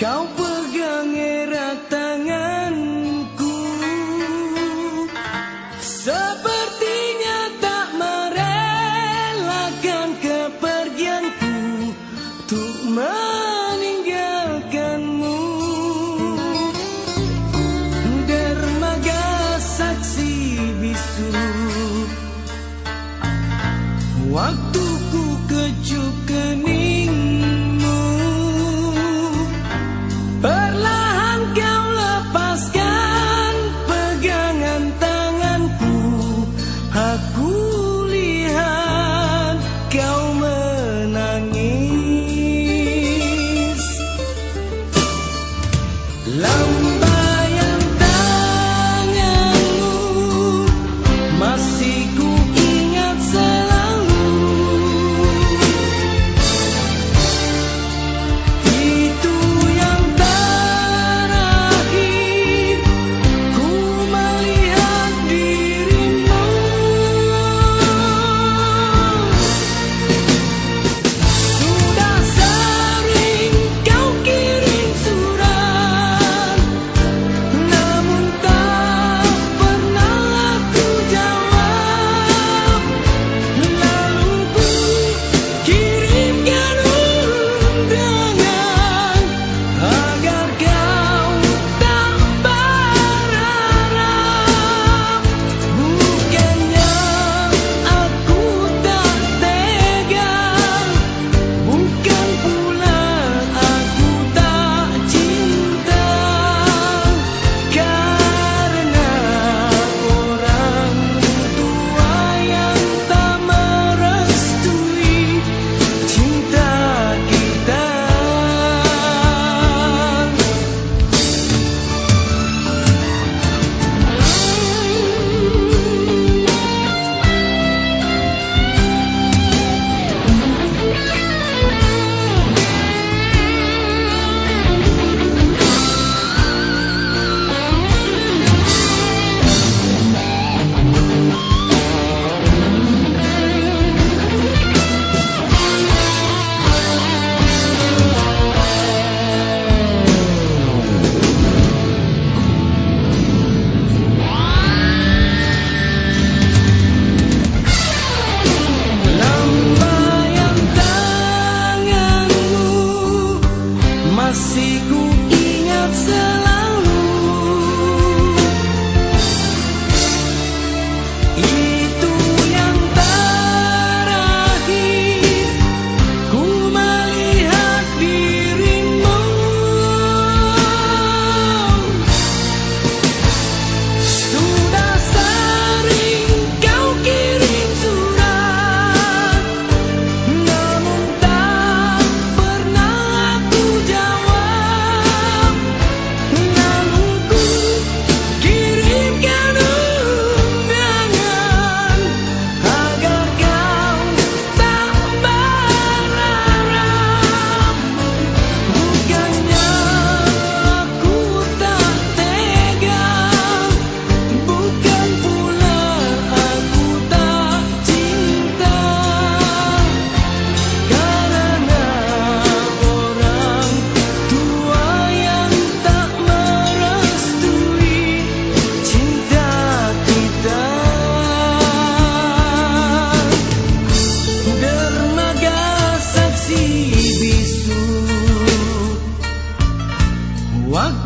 Kau What?